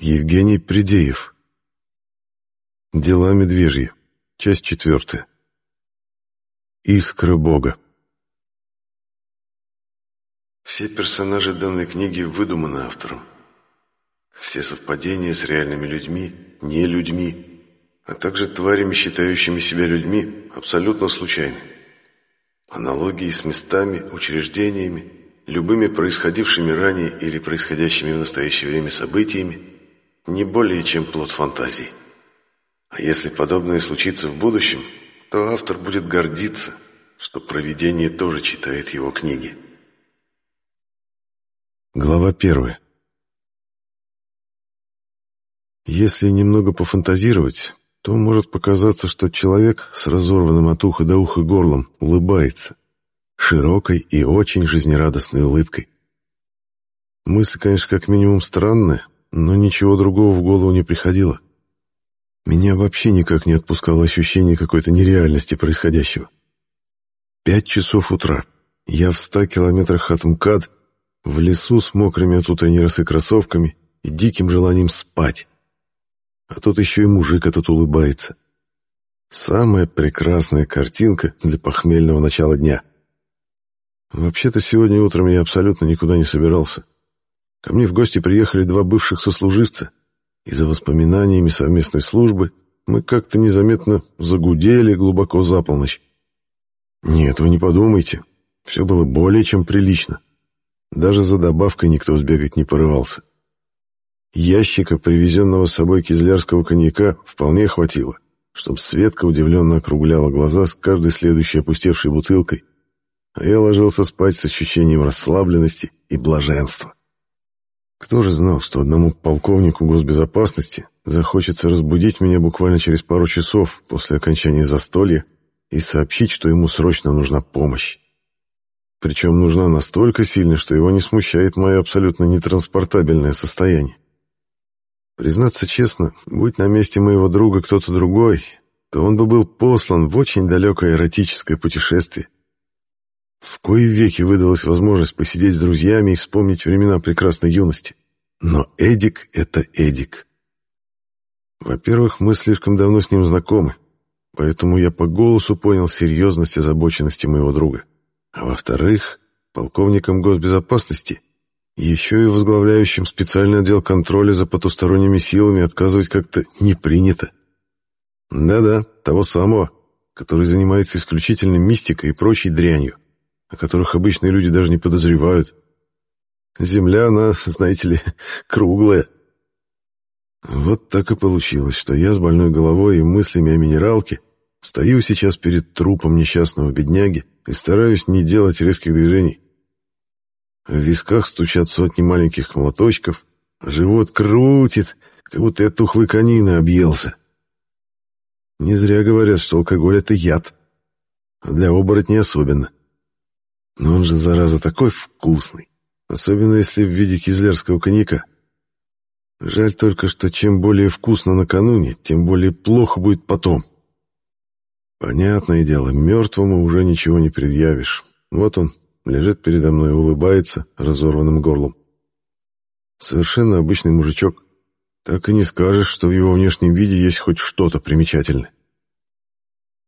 Евгений Придеев. Дела медвежьи. Часть четвертая. Искра Бога. Все персонажи данной книги выдуманы автором. Все совпадения с реальными людьми, не людьми, а также тварями, считающими себя людьми, абсолютно случайны. Аналогии с местами, учреждениями, любыми происходившими ранее или происходящими в настоящее время событиями не более чем плод фантазии. А если подобное случится в будущем, то автор будет гордиться, что провидение тоже читает его книги. Глава первая. Если немного пофантазировать, то может показаться, что человек с разорванным от уха до уха горлом улыбается, широкой и очень жизнерадостной улыбкой. Мысль, конечно, как минимум странная, но ничего другого в голову не приходило. Меня вообще никак не отпускало ощущение какой-то нереальности происходящего. Пять часов утра. Я в ста километрах от МКАД, в лесу с мокрыми от утренней росы кроссовками и диким желанием спать. А тут еще и мужик этот улыбается. Самая прекрасная картинка для похмельного начала дня. Вообще-то сегодня утром я абсолютно никуда не собирался. Ко мне в гости приехали два бывших сослуживца, и за воспоминаниями совместной службы мы как-то незаметно загудели глубоко за полночь. Нет, вы не подумайте, все было более чем прилично. Даже за добавкой никто сбегать не порывался. Ящика, привезенного с собой кизлярского коньяка, вполне хватило, чтобы Светка удивленно округляла глаза с каждой следующей опустевшей бутылкой, а я ложился спать с ощущением расслабленности и блаженства. Кто же знал, что одному полковнику госбезопасности захочется разбудить меня буквально через пару часов после окончания застолья и сообщить, что ему срочно нужна помощь. Причем нужна настолько сильно, что его не смущает мое абсолютно нетранспортабельное состояние. Признаться честно, будь на месте моего друга кто-то другой, то он бы был послан в очень далекое эротическое путешествие, в кои веки выдалась возможность посидеть с друзьями и вспомнить времена прекрасной юности. Но Эдик — это Эдик. Во-первых, мы слишком давно с ним знакомы, поэтому я по голосу понял серьезность и озабоченности моего друга. А во-вторых, полковником госбезопасности, еще и возглавляющим специальный отдел контроля за потусторонними силами отказывать как-то не принято. Да-да, того самого, который занимается исключительно мистикой и прочей дрянью о которых обычные люди даже не подозревают. Земля, она, знаете ли, круглая. Вот так и получилось, что я с больной головой и мыслями о минералке стою сейчас перед трупом несчастного бедняги и стараюсь не делать резких движений. В висках стучат сотни маленьких молоточков, живот крутит, как будто я тухлой конины объелся. Не зря говорят, что алкоголь — это яд, а для оборотней особенно. Но он же, зараза, такой вкусный. Особенно если в виде кизлярского коньяка. Жаль только, что чем более вкусно накануне, тем более плохо будет потом. Понятное дело, мертвому уже ничего не предъявишь. Вот он, лежит передо мной улыбается разорванным горлом. Совершенно обычный мужичок. Так и не скажешь, что в его внешнем виде есть хоть что-то примечательное.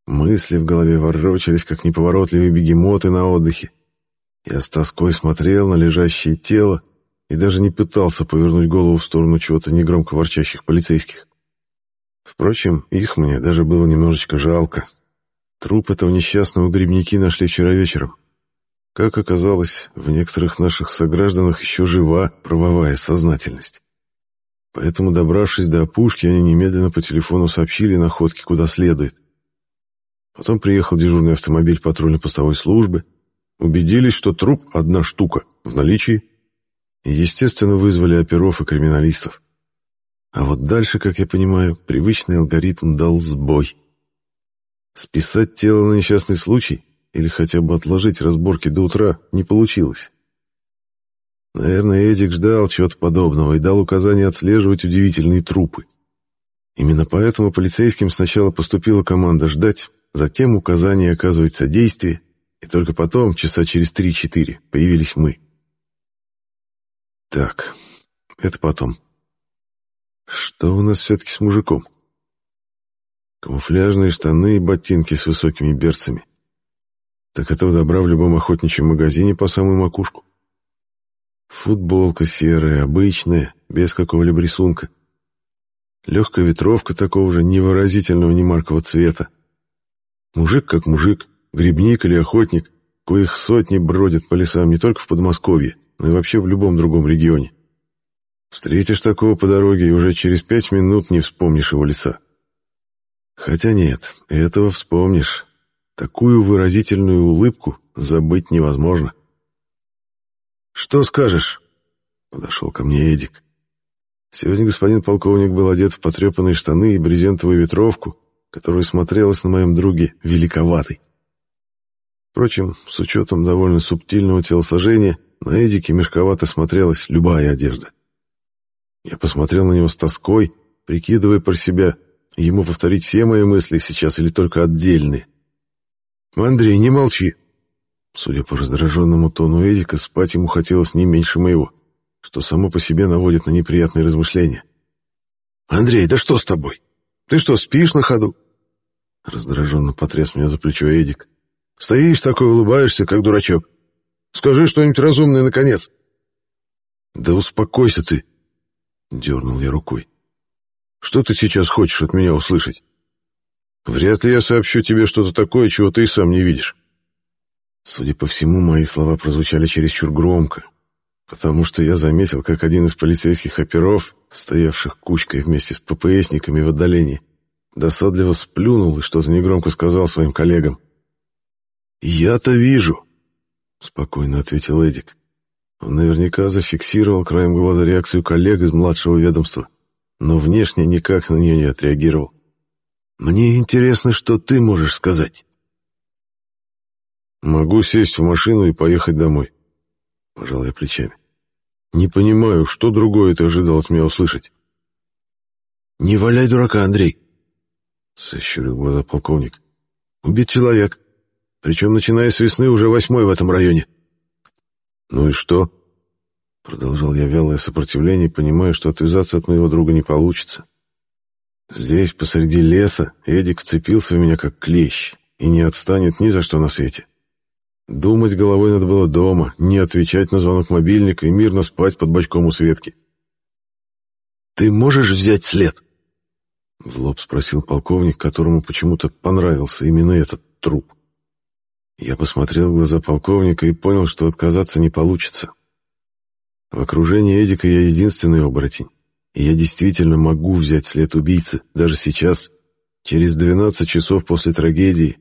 Мысли в голове ворочались, как неповоротливые бегемоты на отдыхе. Я с тоской смотрел на лежащее тело и даже не пытался повернуть голову в сторону чего-то негромко ворчащих полицейских. Впрочем, их мне даже было немножечко жалко. Труп этого несчастного грибники нашли вчера вечером. Как оказалось, в некоторых наших согражданах еще жива правовая сознательность. Поэтому, добравшись до опушки, они немедленно по телефону сообщили находки куда следует. Потом приехал дежурный автомобиль патрульно-постовой службы, Убедились, что труп — одна штука, в наличии, и, естественно, вызвали оперов и криминалистов. А вот дальше, как я понимаю, привычный алгоритм дал сбой. Списать тело на несчастный случай или хотя бы отложить разборки до утра не получилось. Наверное, Эдик ждал чего-то подобного и дал указание отслеживать удивительные трупы. Именно поэтому полицейским сначала поступила команда ждать, затем указание оказывать содействие, и только потом, часа через три-четыре, появились мы. Так, это потом. Что у нас все-таки с мужиком? Камуфляжные штаны и ботинки с высокими берцами. Так этого добра в любом охотничьем магазине по самую макушку. Футболка серая, обычная, без какого-либо рисунка. Легкая ветровка такого же невыразительного немаркого цвета. Мужик как мужик, грибник или охотник, коих сотни бродят по лесам не только в Подмосковье, но и вообще в любом другом регионе. Встретишь такого по дороге, и уже через пять минут не вспомнишь его лица. Хотя нет, этого вспомнишь. Такую выразительную улыбку забыть невозможно. «Что скажешь?» — подошел ко мне Эдик. Сегодня господин полковник был одет в потрепанные штаны и брезентовую ветровку, которая смотрелась на моем друге великоватой. Впрочем, с учетом довольно субтильного телосложения, на Эдике мешковато смотрелась любая одежда. Я посмотрел на него с тоской, прикидывая про себя, ему повторить все мои мысли сейчас или только отдельные. «Андрей, не молчи!» Судя по раздраженному тону Эдика, спать ему хотелось не меньше моего, что само по себе наводит на неприятные размышления. «Андрей, да что с тобой? Ты что, спишь на ходу?» Раздраженно потряс меня за плечо Эдик. «Стоишь такой, улыбаешься, как дурачок. Скажи что-нибудь разумное, наконец». «Да успокойся ты!» — дернул я рукой. «Что ты сейчас хочешь от меня услышать? Вряд ли я сообщу тебе что-то такое, чего ты и сам не видишь». Судя по всему, мои слова прозвучали чересчур громко, потому что я заметил, как один из полицейских оперов, стоявших кучкой вместе с ППСниками в отдалении, досадливо сплюнул и что-то негромко сказал своим коллегам. «Я-то вижу», — спокойно ответил Эдик. Он наверняка зафиксировал краем глаза реакцию коллег из младшего ведомства, но внешне никак на нее не отреагировал. «Мне интересно, что ты можешь сказать». «Могу сесть в машину и поехать домой», — пожал я плечами. «Не понимаю, что другое ты ожидал от меня услышать?» «Не валяй дурака, Андрей», — сощурил глаза полковник. «Убит человек, причем, начиная с весны, уже восьмой в этом районе». «Ну и что?» Продолжал я вялое сопротивление, понимая, что отвязаться от моего друга не получится. Здесь, посреди леса, Эдик вцепился в меня как клещ и не отстанет ни за что на свете. Думать головой надо было дома, не отвечать на звонок мобильника и мирно спать под бочком у Светки. «Ты можешь взять след?» В лоб спросил полковник, которому почему-то понравился именно этот труп. Я посмотрел в глаза полковника и понял, что отказаться не получится. В окружении Эдика я единственный оборотень, и я действительно могу взять след убийцы, даже сейчас, через 12 часов после трагедии,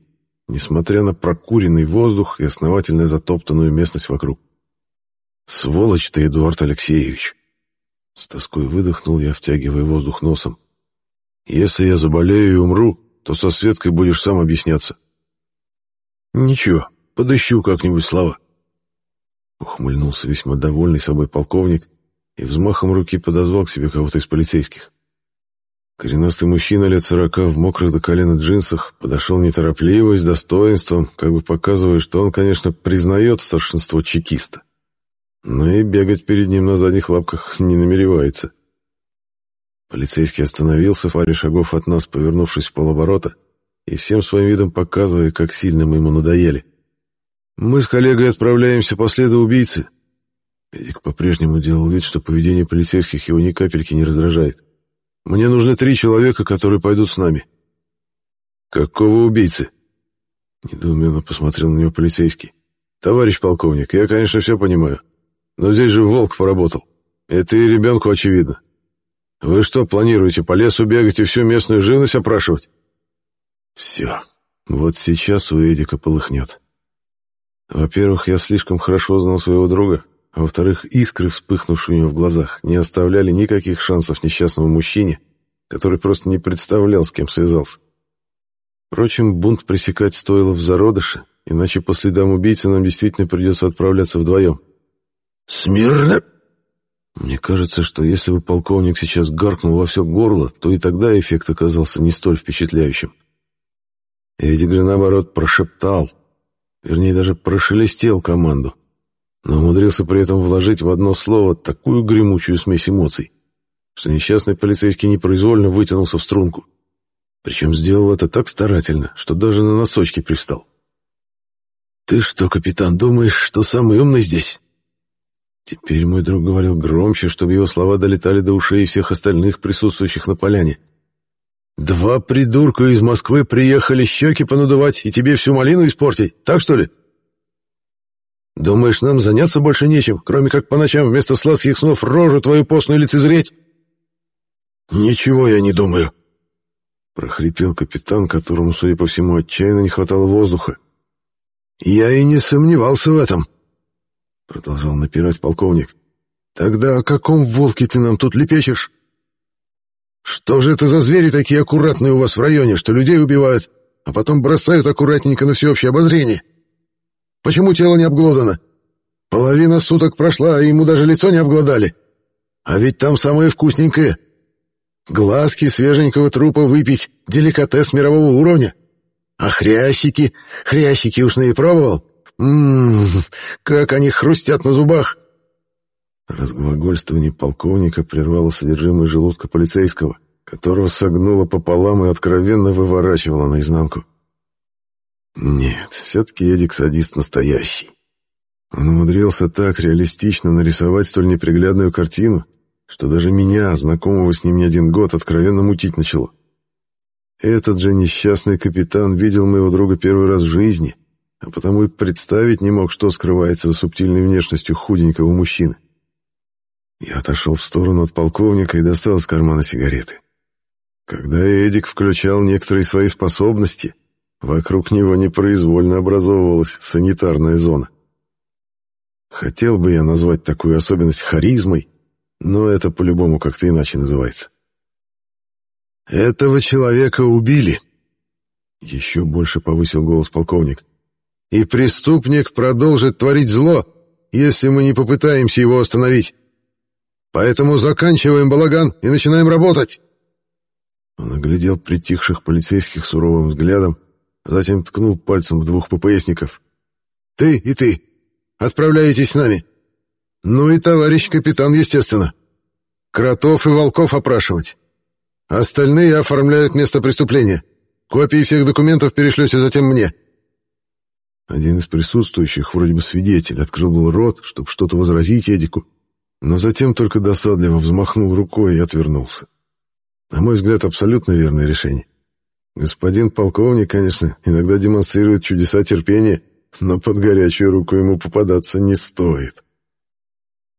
несмотря на прокуренный воздух и основательно затоптанную местность вокруг. «Сволочь ты, Эдуард Алексеевич!» С тоской выдохнул я, втягивая воздух носом. «Если я заболею и умру, то со Светкой будешь сам объясняться. «Ничего, подыщу как-нибудь слова». Ухмыльнулся весьма довольный собой полковник и взмахом руки подозвал к себе кого-то из полицейских. Коренастый мужчина лет сорока в мокрых до колена джинсах подошел неторопливо и с достоинством, как бы показывая, что он, конечно, признает старшинство чекиста. Но и бегать перед ним на задних лапках не намеревается. Полицейский остановился в паре шагов от нас, повернувшись в полоборота, и всем своим видом показывая, как сильно мы ему надоели. «Мы с коллегой отправляемся по следу убийцы». Эдик по-прежнему делал вид, что поведение полицейских его ни капельки не раздражает. «Мне нужны три человека, которые пойдут с нами». «Какого убийцы?» Недоуменно посмотрел на него полицейский. «Товарищ полковник, я, конечно, все понимаю, но здесь же волк поработал. Это и ребенку очевидно. Вы что, планируете по лесу бегать и всю местную живность опрашивать?» Все. Вот сейчас у Эдика полыхнет. Во-первых, я слишком хорошо знал своего друга, а во-вторых, искры, вспыхнувшие у него в глазах, не оставляли никаких шансов несчастному мужчине, который просто не представлял, с кем связался. Впрочем, бунт пресекать стоило в зародыше, иначе по следам убийцы нам действительно придется отправляться вдвоем. «Смирно!» Мне кажется, что если бы полковник сейчас гаркнул во все горло, то и тогда эффект оказался не столь впечатляющим. Эдик же, наоборот, прошептал, вернее, даже прошелестел команду, но умудрился при этом вложить в одно слово такую гремучую смесь эмоций, что несчастный полицейский непроизвольно вытянулся в струнку. Причем сделал это так старательно, что даже на носочки пристал. «Ты что, капитан, думаешь, что самый умный здесь?» Теперь мой друг говорил громче, чтобы его слова долетали до ушей всех остальных присутствующих на поляне. «Два придурка из Москвы приехали щеки понадувать и тебе всю малину испортить, так что ли?» «Думаешь, нам заняться больше нечем, кроме как по ночам вместо сладких снов рожу твою постную лицезреть?» «Ничего я не думаю», — прохрипел капитан, которому, судя по всему, отчаянно не хватало воздуха. «Я и не сомневался в этом», — продолжал напирать полковник. «Тогда о каком волке ты нам тут лепечешь? Что же это за звери такие аккуратные у вас в районе, что людей убивают, а потом бросают аккуратненько на всеобщее обозрение? Почему тело не обглодано? Половина суток прошла, а ему даже лицо не обглодали. А ведь там самое вкусненькое. Глазки свеженького трупа выпить — деликатес мирового уровня. А хрящики, хрящики уж не пробовал? Ммм, как они хрустят на зубах. Разглагольствование полковника прервало содержимое желудка полицейского, которого согнуло пополам и откровенно выворачивало наизнанку. Нет, все-таки Эдик садист настоящий. Он умудрился так реалистично нарисовать столь неприглядную картину, что даже меня, знакомого с ним не один год, откровенно мутить начало. Этот же несчастный капитан видел моего друга первый раз в жизни, а потому и представить не мог, что скрывается за субтильной внешностью худенького мужчины. Я отошел в сторону от полковника и достал из кармана сигареты. Когда Эдик включал некоторые свои способности, вокруг него непроизвольно образовывалась санитарная зона. Хотел бы я назвать такую особенность харизмой, но это по-любому как-то иначе называется. «Этого человека убили», — еще больше повысил голос полковник. «И преступник продолжит творить зло, если мы не попытаемся его остановить. Поэтому заканчиваем балаган и начинаем работать». Он оглядел притихших полицейских суровым взглядом, а затем ткнул пальцем в двух ППСников. «Ты и ты отправляетесь с нами. Ну и товарищ капитан, естественно. Кротов и волков опрашивать. Остальные оформляют место преступления. Копии всех документов перешлете затем мне». Один из присутствующих, вроде бы свидетель, открыл был рот, чтобы что-то возразить Эдику, но затем только досадливо взмахнул рукой и отвернулся. На мой взгляд, абсолютно верное решение. Господин полковник, конечно, иногда демонстрирует чудеса терпения, но под горячую руку ему попадаться не стоит.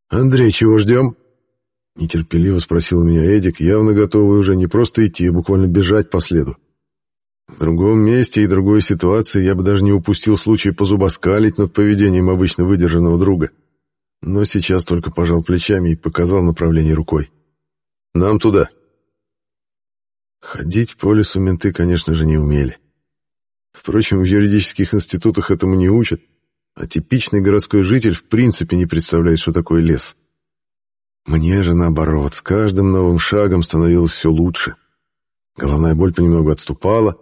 «Андрей, чего ждем?» Нетерпеливо спросил меня Эдик, явно готовый уже не просто идти, а буквально бежать по следу. В другом месте и другой ситуации я бы даже не упустил случай позубоскалить над поведением обычно выдержанного друга. Но сейчас только пожал плечами и показал направление рукой. «Нам туда». Ходить по лесу менты, конечно же, не умели. Впрочем, в юридических институтах этому не учат, а типичный городской житель в принципе не представляет, что такое лес. Мне же, наоборот, с каждым новым шагом становилось все лучше. Головная боль понемногу отступала,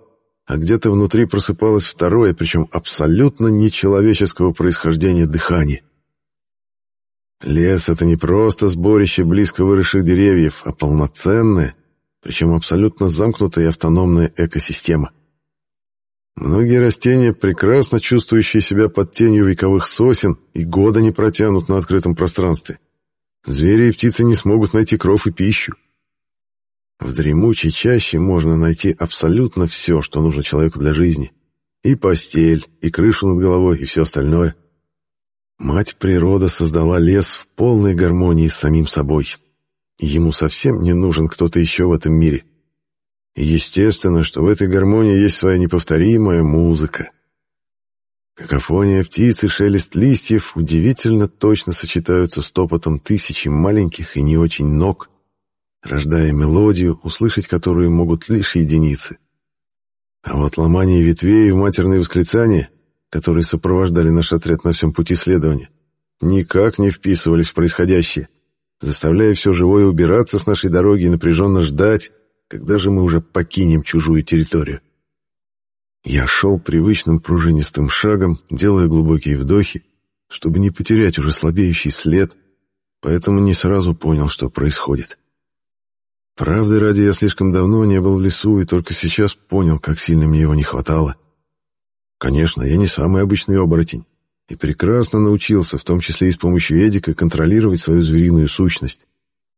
а где-то внутри просыпалось второе, причем абсолютно нечеловеческого происхождения дыхание. Лес — это не просто сборище близко выросших деревьев, а полноценная, причем абсолютно замкнутая и автономная экосистема. Многие растения, прекрасно чувствующие себя под тенью вековых сосен, и года не протянут на открытом пространстве. Звери и птицы не смогут найти кров и пищу. В дремучей чаще можно найти абсолютно все, что нужно человеку для жизни. И постель, и крышу над головой, и все остальное. Мать природа создала лес в полной гармонии с самим собой. Ему совсем не нужен кто-то еще в этом мире. И естественно, что в этой гармонии есть своя неповторимая музыка. Какофония птиц и шелест листьев удивительно точно сочетаются с топотом тысячи маленьких и не очень ног, рождая мелодию, услышать которую могут лишь единицы. А вот ломание ветвей и матерные восклицания, которые сопровождали наш отряд на всем пути следования, никак не вписывались в происходящее, заставляя все живое убираться с нашей дороги и напряженно ждать, когда же мы уже покинем чужую территорию. Я шел привычным пружинистым шагом, делая глубокие вдохи, чтобы не потерять уже слабеющий след, поэтому не сразу понял, что происходит. Правды ради я слишком давно не был в лесу и только сейчас понял, как сильно мне его не хватало. Конечно, я не самый обычный оборотень и прекрасно научился, в том числе и с помощью Эдика, контролировать свою звериную сущность.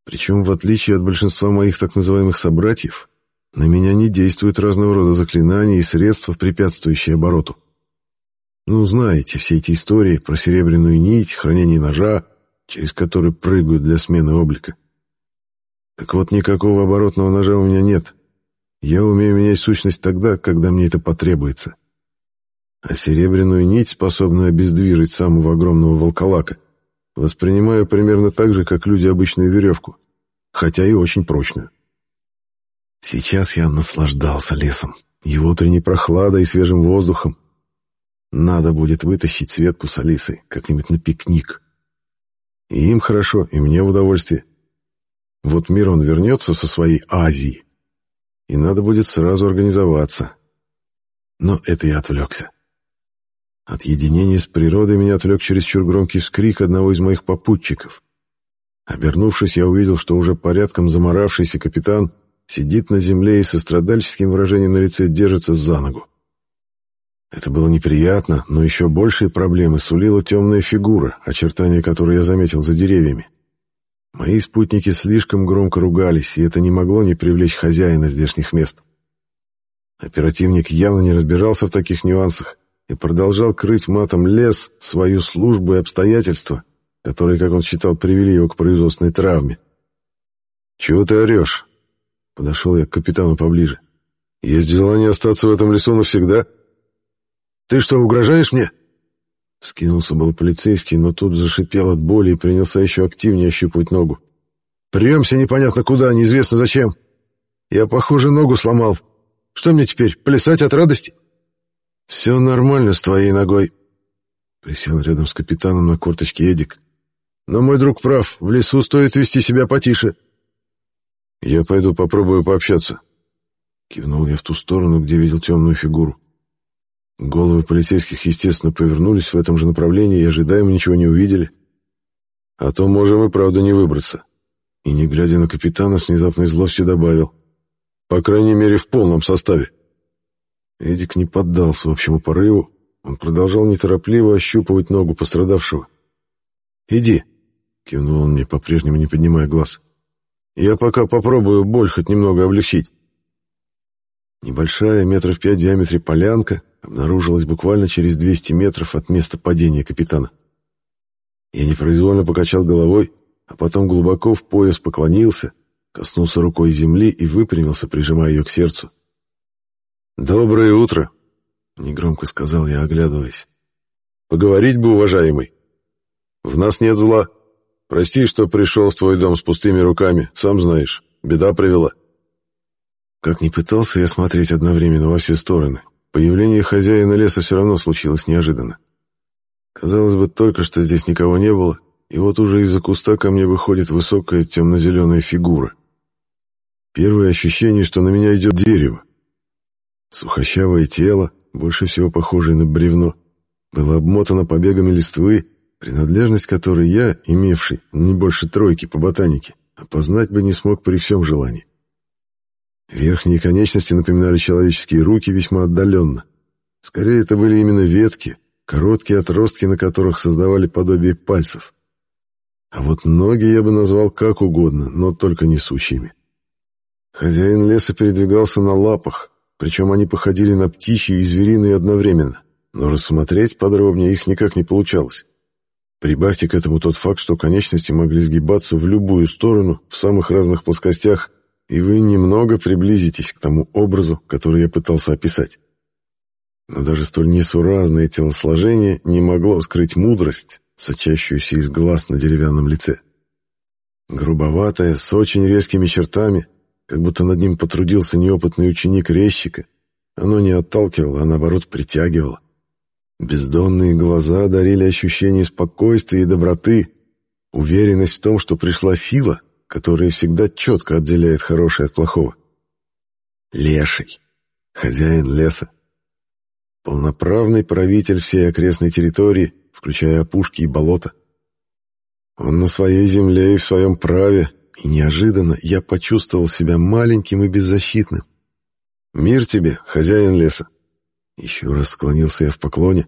Причем, в отличие от большинства моих так называемых собратьев, на меня не действуют разного рода заклинания и средства, препятствующие обороту. Ну, знаете, все эти истории про серебряную нить, хранение ножа, через который прыгают для смены облика. Так вот, никакого оборотного ножа у меня нет. Я умею менять сущность тогда, когда мне это потребуется. А серебряную нить, способную обездвижить самого огромного волколака, воспринимаю примерно так же, как люди обычную веревку, хотя и очень прочную. Сейчас я наслаждался лесом, его утренней прохладой и свежим воздухом. Надо будет вытащить Светку с Алисой как-нибудь на пикник. И им хорошо, и мне в удовольствие. Вот мир он вернется со своей Азии, и надо будет сразу организоваться. Но это я отвлекся. От единения с природой меня отвлек чересчур громкий вскрик одного из моих попутчиков. Обернувшись, я увидел, что уже порядком заморавшийся капитан сидит на земле и со страдальческим выражением на лице держится за ногу. Это было неприятно, но еще большие проблемы сулила темная фигура, очертания которой я заметил за деревьями. Мои спутники слишком громко ругались, и это не могло не привлечь хозяина здешних мест. Оперативник явно не разбирался в таких нюансах и продолжал крыть матом лес, свою службу и обстоятельства, которые, как он считал, привели его к производственной травме. «Чего ты орешь?» Подошел я к капитану поближе. «Есть желание остаться в этом лесу навсегда?» «Ты что, угрожаешь мне?» Вскинулся был полицейский, но тут зашипел от боли и принялся еще активнее ощупывать ногу. «Премся непонятно куда, неизвестно зачем. Я, похоже, ногу сломал. Что мне теперь, плясать от радости?» «Все нормально с твоей ногой», — присел рядом с капитаном на корточке Эдик. «Но мой друг прав, в лесу стоит вести себя потише». «Я пойду попробую пообщаться», — кивнул я в ту сторону, где видел темную фигуру. Головы полицейских, естественно, повернулись в этом же направлении и ожидаемо ничего не увидели. А то можем и правда не выбраться. И, не глядя на капитана, с внезапной злостью добавил. По крайней мере, в полном составе. Эдик не поддался общему порыву. Он продолжал неторопливо ощупывать ногу пострадавшего. «Иди», — кивнул он мне, по-прежнему не поднимая глаз. «Я пока попробую боль хоть немного облегчить». Небольшая, метров пять в диаметре полянка, обнаружилась буквально через 200 метров от места падения капитана. Я непроизвольно покачал головой, а потом глубоко в пояс поклонился, коснулся рукой земли и выпрямился, прижимая ее к сердцу. «Доброе утро», — негромко сказал я, оглядываясь. «Поговорить бы, уважаемый. В нас нет зла. Прости, что пришел в твой дом с пустыми руками, сам знаешь, беда привела». Как ни пытался я смотреть одновременно во все стороны, Появление хозяина леса все равно случилось неожиданно. Казалось бы, только что здесь никого не было, и вот уже из-за куста ко мне выходит высокая темно-зеленая фигура. Первое ощущение, что на меня идет дерево. Сухощавое тело, больше всего похожее на бревно, было обмотано побегами листвы, принадлежность которой я, имевший не больше тройки по ботанике, опознать бы не смог при всем желании. Верхние конечности напоминали человеческие руки весьма отдаленно. Скорее, это были именно ветки, короткие отростки, на которых создавали подобие пальцев. А вот ноги я бы назвал как угодно, но только несущими. Хозяин леса передвигался на лапах, причем они походили на птичьи и звериные одновременно, но рассмотреть подробнее их никак не получалось. Прибавьте к этому тот факт, что конечности могли сгибаться в любую сторону, в самых разных плоскостях, и вы немного приблизитесь к тому образу, который я пытался описать. Но даже столь несуразное телосложение не могло скрыть мудрость, сочащуюся из глаз на деревянном лице. Грубоватое, с очень резкими чертами, как будто над ним потрудился неопытный ученик резчика, оно не отталкивало, а наоборот притягивало. Бездонные глаза дарили ощущение спокойствия и доброты, уверенность в том, что пришла сила — которая всегда четко отделяет хорошее от плохого. Леший, хозяин леса, полноправный правитель всей окрестной территории, включая опушки и болота. Он на своей земле и в своем праве, и неожиданно я почувствовал себя маленьким и беззащитным. «Мир тебе, хозяин леса!» Еще раз склонился я в поклоне.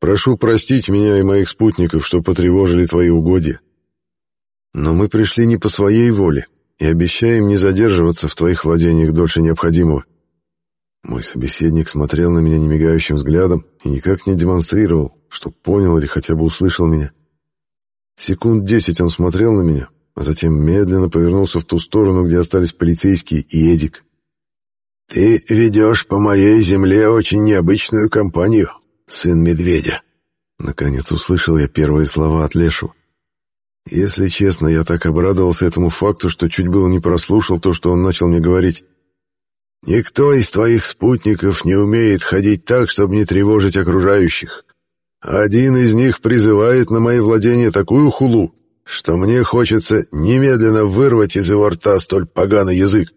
«Прошу простить меня и моих спутников, что потревожили твои угодья. Но мы пришли не по своей воле и обещаем не задерживаться в твоих владениях дольше необходимого». Мой собеседник смотрел на меня немигающим взглядом и никак не демонстрировал, что понял или хотя бы услышал меня. Секунд десять он смотрел на меня, а затем медленно повернулся в ту сторону, где остались полицейские и Эдик. «Ты ведешь по моей земле очень необычную компанию, сын медведя», — наконец услышал я первые слова от Лешего. Если честно, я так обрадовался этому факту, что чуть было не прослушал то, что он начал мне говорить. «Никто из твоих спутников не умеет ходить так, чтобы не тревожить окружающих. Один из них призывает на мои владения такую хулу, что мне хочется немедленно вырвать из его рта столь поганый язык.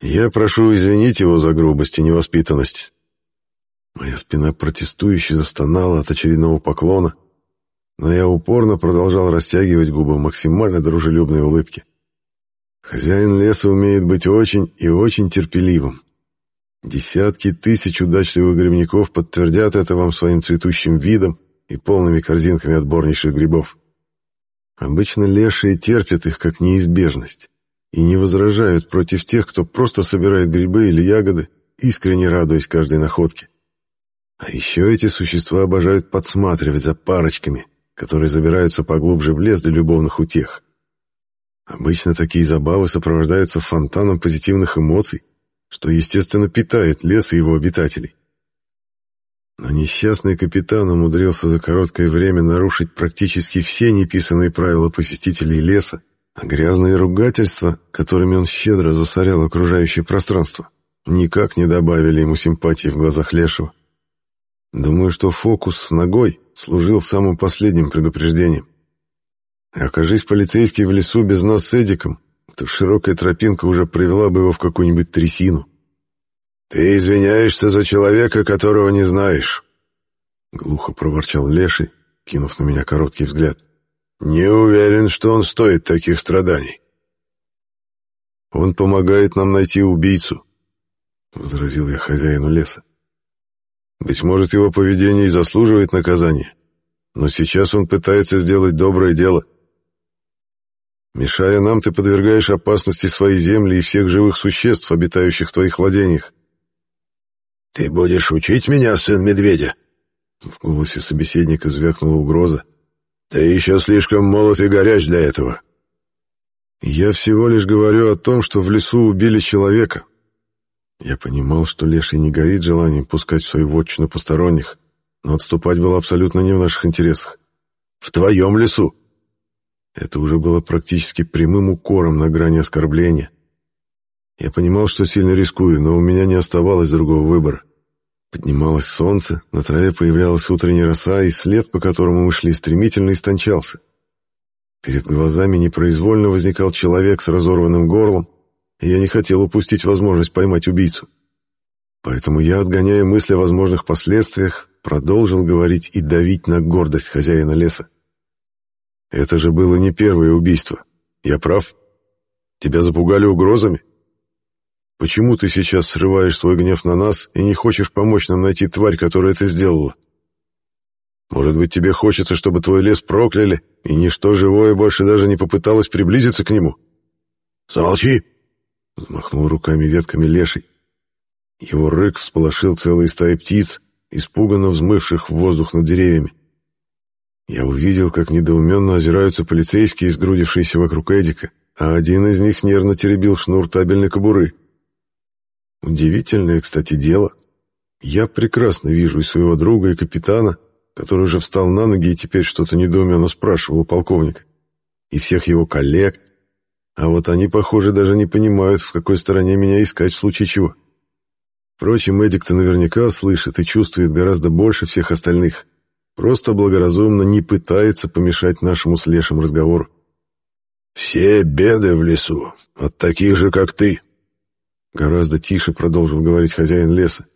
Я прошу извинить его за грубость и невоспитанность. Моя спина протестующе застонала от очередного поклона, но я упорно продолжал растягивать губы в максимально дружелюбной улыбке. Хозяин леса умеет быть очень и очень терпеливым. Десятки тысяч удачливых грибников подтвердят это вам своим цветущим видом и полными корзинками отборнейших грибов. Обычно лешие терпят их как неизбежность и не возражают против тех, кто просто собирает грибы или ягоды, искренне радуясь каждой находке. А еще эти существа обожают подсматривать за парочками, которые забираются поглубже в лес для любовных утех. Обычно такие забавы сопровождаются фонтаном позитивных эмоций, что, естественно, питает лес и его обитателей. Но несчастный капитан умудрился за короткое время нарушить практически все неписанные правила посетителей леса, а грязные ругательства, которыми он щедро засорял окружающее пространство, никак не добавили ему симпатии в глазах Лешего. Думаю, что фокус с ногой служил самым последним предупреждением. Окажись полицейский в лесу без нас с Эдиком, то широкая тропинка уже привела бы его в какую-нибудь трясину. «Ты извиняешься за человека, которого не знаешь», — глухо проворчал Леший, кинув на меня короткий взгляд. «Не уверен, что он стоит таких страданий». «Он помогает нам найти убийцу», — возразил я хозяину леса. «Быть может, его поведение и заслуживает наказания, но сейчас он пытается сделать доброе дело». Мешая нам, ты подвергаешь опасности свои земли и всех живых существ, обитающих в твоих владениях. «Ты будешь учить меня, сын медведя?» В голосе собеседника звякнула угроза. «Ты еще слишком молод и горяч для этого». «Я всего лишь говорю о том, что в лесу убили человека». Я понимал, что Леший не горит желанием пускать в свою вотчину посторонних, но отступать было абсолютно не в наших интересах. «В твоем лесу!» Это уже было практически прямым укором на грани оскорбления. Я понимал, что сильно рискую, но у меня не оставалось другого выбора. Поднималось солнце, на траве появлялась утренняя роса, и след, по которому мы шли, стремительно истончался. Перед глазами непроизвольно возникал человек с разорванным горлом, и я не хотел упустить возможность поймать убийцу. Поэтому я, отгоняя мысли о возможных последствиях, продолжил говорить и давить на гордость хозяина леса. Это же было не первое убийство. Я прав? Тебя запугали угрозами? Почему ты сейчас срываешь свой гнев на нас и не хочешь помочь нам найти тварь, которая это сделала? Может быть, тебе хочется, чтобы твой лес прокляли, и ничто живое больше даже не попыталось приблизиться к нему? Замолчи! Взмахнул руками ветками леший. Его рык всполошил целые стаи птиц, испуганно взмывших в воздух над деревьями. Я увидел, как недоуменно озираются полицейские, сгрудившиеся вокруг Эдика, а один из них нервно теребил шнур табельной кобуры. Удивительное, кстати, дело. Я прекрасно вижу и своего друга, и капитана, который уже встал на ноги и теперь что-то недоуменно спрашивал у полковника, и всех его коллег, а вот они, похоже, даже не понимают, в какой стороне меня искать в случае чего. Впрочем, Эдик-то наверняка слышит и чувствует гораздо больше всех остальных — Просто благоразумно не пытается помешать нашему с Лешим разговору. «Все беды в лесу от таких же, как ты», — гораздо тише продолжил говорить хозяин леса.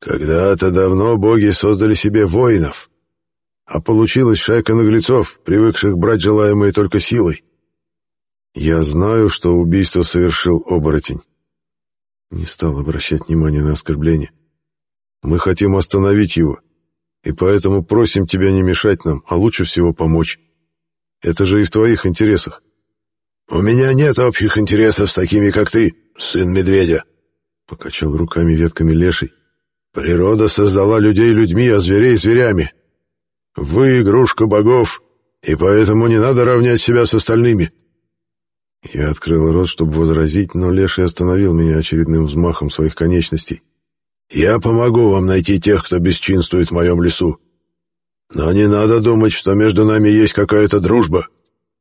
«Когда-то давно боги создали себе воинов, а получилась шайка наглецов, привыкших брать желаемое только силой. Я знаю, что убийство совершил оборотень. Не стал обращать внимания на оскорбление. Мы хотим остановить его, и поэтому просим тебя не мешать нам, а лучше всего помочь. Это же и в твоих интересах. У меня нет общих интересов с такими, как ты, сын медведя. Покачал руками ветками леший. Природа создала людей людьми, а зверей зверями. Вы игрушка богов, и поэтому не надо равнять себя с остальными. Я открыл рот, чтобы возразить, но Леший остановил меня очередным взмахом своих конечностей. «Я помогу вам найти тех, кто бесчинствует в моем лесу. Но не надо думать, что между нами есть какая-то дружба.